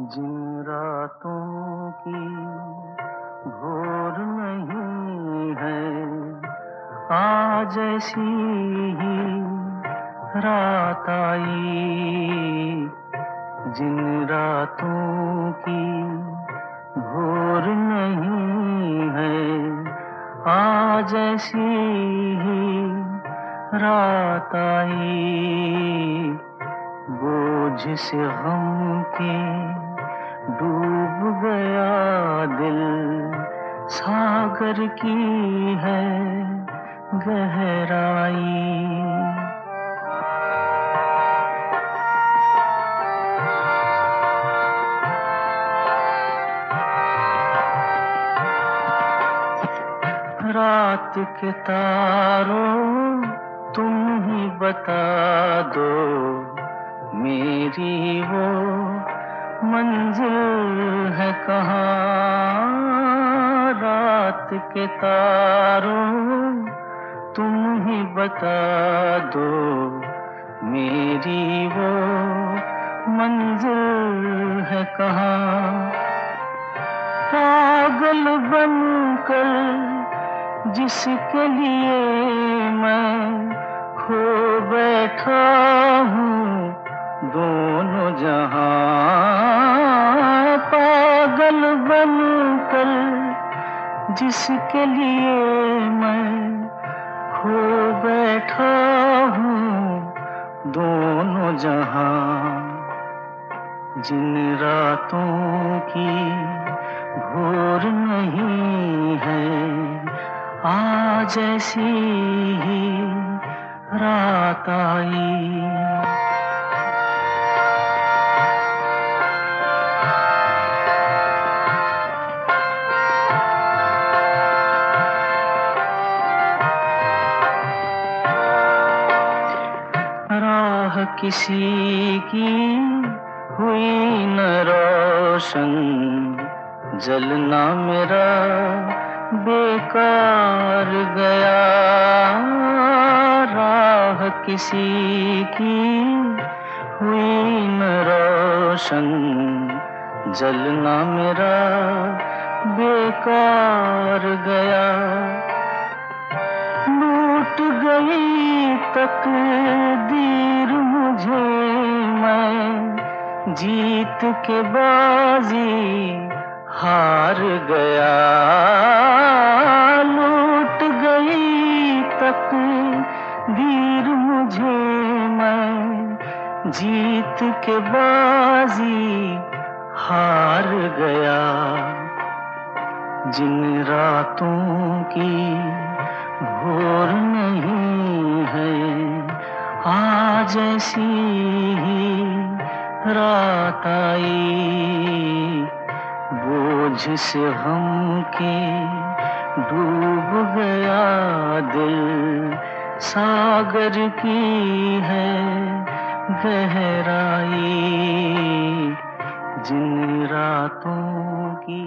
जिन रातों की भोर नहीं है, आज ऐसी ही रात आई। जिन रातों की भोर नहीं है, आज ऐसी ही रात आई। से गम के डूब गया दिल सागर की है गहराई। रात के तारों तुम ही बता दो मेरी वो मंजिल है कहाँ? रात के तारों, तुम ही बता दो। मेरी वो मंजिल है कहाँ? पागल बनकर जिसके लिए मैं खो बैठा जिसके लिए मैं खो बैठा हूँ, दोनों जहाँ जिन रातों की घोर नहीं है, आज ऐसी ही रात आई। किसी की हुई न रोशन। जलना मेरा बेकार गया। राह किसी की हुई न रोशन। जलना मेरा बेकार गया। लूट गई तकदीर मुझे मैं। जीत के बाजी हार गया। लूट गई तकदीर मुझे मैं। जीत के बाजी हार गया। जिन रातों की आज ऐसी ही रात आई, बोझ से हम के डूब गया दिल। सागर की है गहराई, जिन रातों की